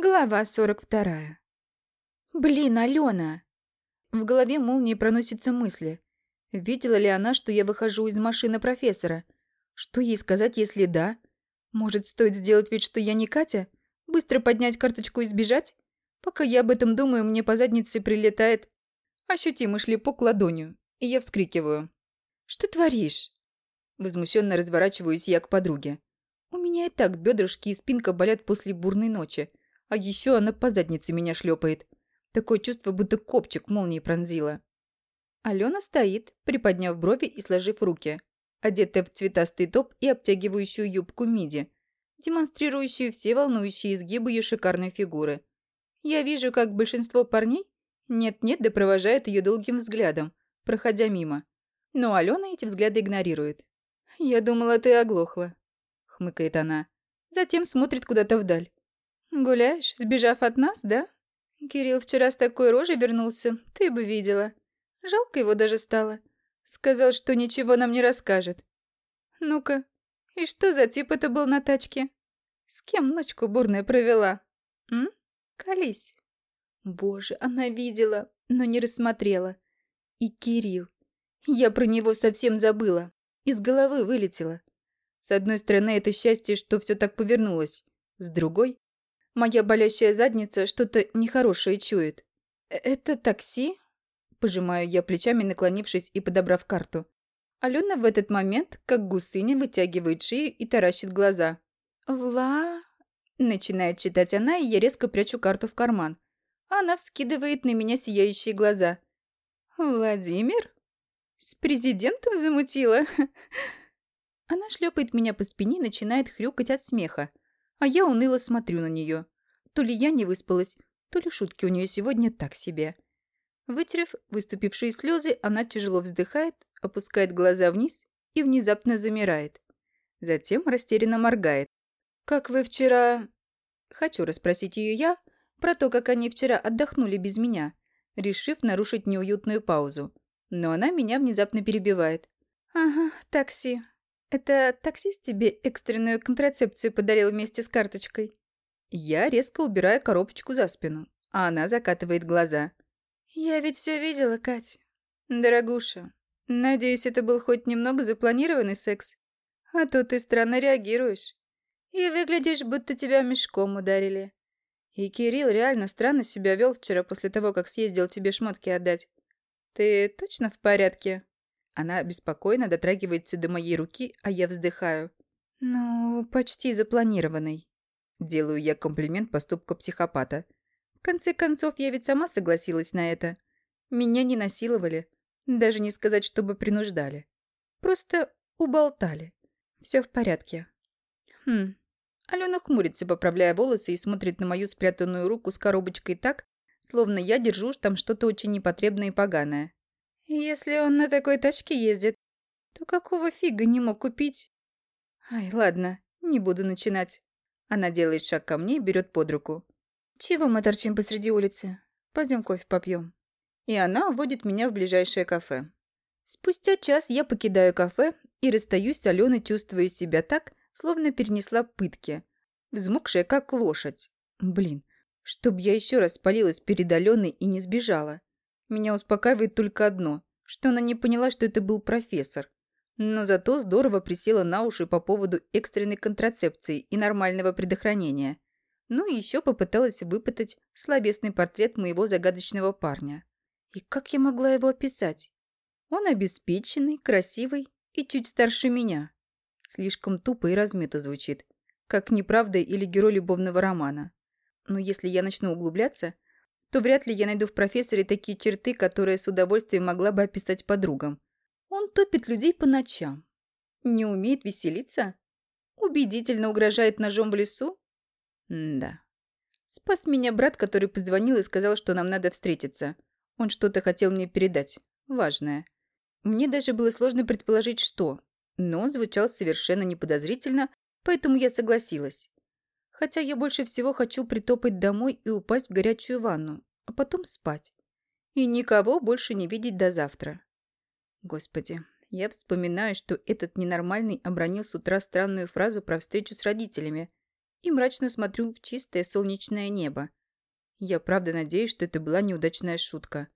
Глава 42. Блин, Алена! В голове молнией проносятся мысли. Видела ли она, что я выхожу из машины профессора? Что ей сказать, если да? Может, стоит сделать вид, что я не Катя? Быстро поднять карточку и сбежать? Пока я об этом думаю, мне по заднице прилетает ощутимый шлепок ладонью, и я вскрикиваю. «Что творишь?» Возмущенно разворачиваюсь я к подруге. У меня и так бедрышки и спинка болят после бурной ночи. А еще она по заднице меня шлепает. Такое чувство, будто копчик молнией пронзила. Алена стоит, приподняв брови и сложив руки, одетая в цветастый топ и обтягивающую юбку миди, демонстрирующую все волнующие изгибы ее шикарной фигуры. Я вижу, как большинство парней нет-нет да провожают ее долгим взглядом, проходя мимо. Но Алена эти взгляды игнорирует. «Я думала, ты оглохла», — хмыкает она. Затем смотрит куда-то вдаль. «Гуляешь, сбежав от нас, да? Кирилл вчера с такой рожей вернулся, ты бы видела. Жалко его даже стало. Сказал, что ничего нам не расскажет. Ну-ка, и что за тип это был на тачке? С кем ночку бурная провела? М? Колись». Боже, она видела, но не рассмотрела. И Кирилл. Я про него совсем забыла. Из головы вылетела. С одной стороны, это счастье, что все так повернулось. С другой, Моя болящая задница что-то нехорошее чует. «Э, «Это такси?» Пожимаю я плечами, наклонившись и подобрав карту. Алена в этот момент, как гусыня, вытягивает шею и таращит глаза. «Вла...» Начинает читать она, и я резко прячу карту в карман. Она вскидывает на меня сияющие глаза. «Владимир? С президентом замутила?» Она шлепает меня по спине и начинает хрюкать от смеха а я уныло смотрю на нее. То ли я не выспалась, то ли шутки у нее сегодня так себе. Вытерев выступившие слезы, она тяжело вздыхает, опускает глаза вниз и внезапно замирает. Затем растерянно моргает. «Как вы вчера...» Хочу расспросить ее я про то, как они вчера отдохнули без меня, решив нарушить неуютную паузу. Но она меня внезапно перебивает. «Ага, такси. Это таксист тебе экстренную контрацепцию подарил вместе с карточкой? Я резко убираю коробочку за спину, а она закатывает глаза. Я ведь все видела, Кать. Дорогуша, надеюсь, это был хоть немного запланированный секс. А то ты странно реагируешь. И выглядишь, будто тебя мешком ударили. И Кирилл реально странно себя вел вчера после того, как съездил тебе шмотки отдать. Ты точно в порядке? Она беспокойно дотрагивается до моей руки, а я вздыхаю. «Ну, почти запланированный». Делаю я комплимент поступку психопата. В конце концов, я ведь сама согласилась на это. Меня не насиловали. Даже не сказать, чтобы принуждали. Просто уболтали. Все в порядке. Хм. Алена хмурится, поправляя волосы, и смотрит на мою спрятанную руку с коробочкой так, словно я держу там что-то очень непотребное и поганое. Если он на такой тачке ездит, то какого фига не мог купить? Ай, ладно, не буду начинать. Она делает шаг ко мне и берет под руку. Чего мы торчим посреди улицы? Пойдем кофе попьем. И она уводит меня в ближайшее кафе. Спустя час я покидаю кафе и расстаюсь с Аленой, чувствуя себя так, словно перенесла пытки. Взмокшая, как лошадь. Блин, чтоб я еще раз спалилась перед Аленой и не сбежала. Меня успокаивает только одно, что она не поняла, что это был профессор. Но зато здорово присела на уши по поводу экстренной контрацепции и нормального предохранения. Ну и еще попыталась выпытать словесный портрет моего загадочного парня. И как я могла его описать? Он обеспеченный, красивый и чуть старше меня. Слишком тупо и размыто звучит, как неправда или герой любовного романа. Но если я начну углубляться, то вряд ли я найду в профессоре такие черты, которые с удовольствием могла бы описать подругам. Он топит людей по ночам. Не умеет веселиться? Убедительно угрожает ножом в лесу? М да. Спас меня брат, который позвонил и сказал, что нам надо встретиться. Он что-то хотел мне передать. Важное. Мне даже было сложно предположить, что. Но он звучал совершенно неподозрительно, поэтому я согласилась. Хотя я больше всего хочу притопать домой и упасть в горячую ванну, а потом спать. И никого больше не видеть до завтра. Господи, я вспоминаю, что этот ненормальный обронил с утра странную фразу про встречу с родителями. и мрачно смотрю в чистое солнечное небо. Я правда надеюсь, что это была неудачная шутка.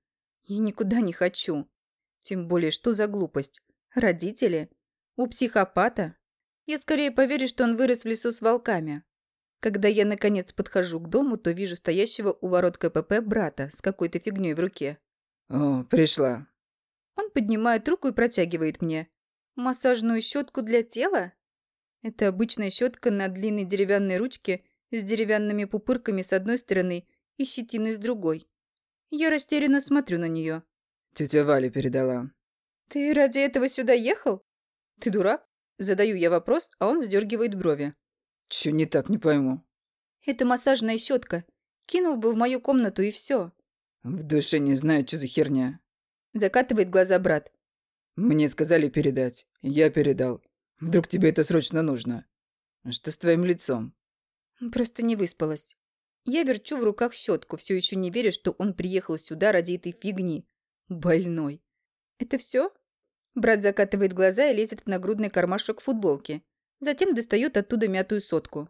Я никуда не хочу. Тем более, что за глупость? Родители? У психопата? Я скорее поверю, что он вырос в лесу с волками. Когда я, наконец, подхожу к дому, то вижу стоящего у ворот КПП брата с какой-то фигней в руке. «О, пришла». Он поднимает руку и протягивает мне. Массажную щетку для тела? Это обычная щетка на длинной деревянной ручке с деревянными пупырками с одной стороны и щетиной с другой. Я растерянно смотрю на нее. Тетя Валя передала. «Ты ради этого сюда ехал? Ты дурак?» Задаю я вопрос, а он сдергивает брови. Чё не так, не пойму. Это массажная щетка. Кинул бы в мою комнату и все. В душе не знаю, что за херня. Закатывает глаза брат. Мне сказали передать. Я передал. Вдруг тебе это срочно нужно. Что с твоим лицом? Просто не выспалась. Я верчу в руках щетку, все еще не веря, что он приехал сюда ради этой фигни. Больной. Это все? Брат закатывает глаза и лезет в нагрудный кармашек футболки. Затем достает оттуда мятую сотку.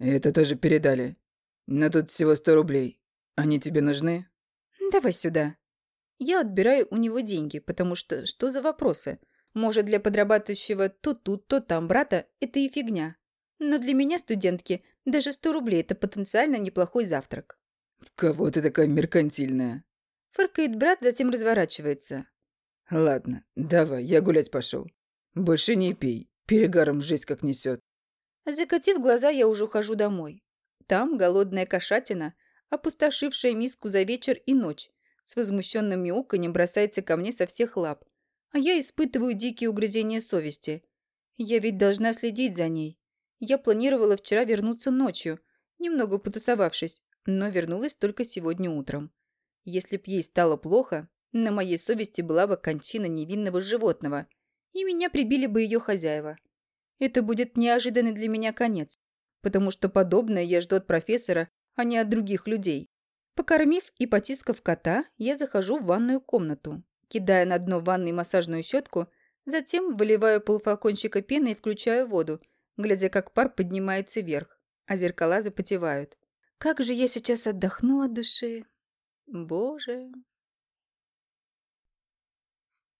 Это тоже передали. Но тут всего сто рублей. Они тебе нужны? Давай сюда. Я отбираю у него деньги, потому что что за вопросы? Может, для подрабатывающего то тут, то там брата это и фигня. Но для меня, студентки, даже сто рублей – это потенциально неплохой завтрак. В кого ты такая меркантильная? Фыркает брат, затем разворачивается. Ладно, давай, я гулять пошел. Больше не пей, перегаром жесть как несет. Закатив глаза, я уже ухожу домой. Там голодная кошатина, опустошившая миску за вечер и ночь, с возмущенным мяуканьем бросается ко мне со всех лап. А я испытываю дикие угрызения совести. Я ведь должна следить за ней. Я планировала вчера вернуться ночью, немного потусовавшись, но вернулась только сегодня утром. Если б ей стало плохо, на моей совести была бы кончина невинного животного, и меня прибили бы ее хозяева. Это будет неожиданный для меня конец, потому что подобное я жду от профессора, а не от других людей. Покормив и потискав кота, я захожу в ванную комнату, кидая на дно ванной массажную щетку, затем выливаю полфлакончика пены и включаю воду, глядя, как пар поднимается вверх, а зеркала запотевают. Как же я сейчас отдохну от души. Боже.